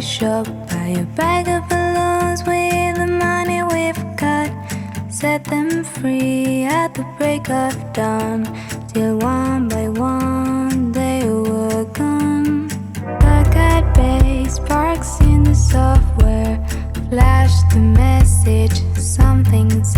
shop, buy a bag of balloons with the money we've got. Set them free at the break of dawn, till one by one they were gone. Back at base, sparks in the software, flash the message, something's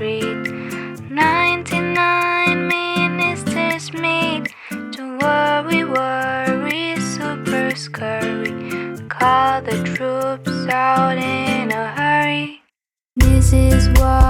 street. 99 ministers meet. to worry, worry, super scurry. Call the troops out in a hurry. This is what.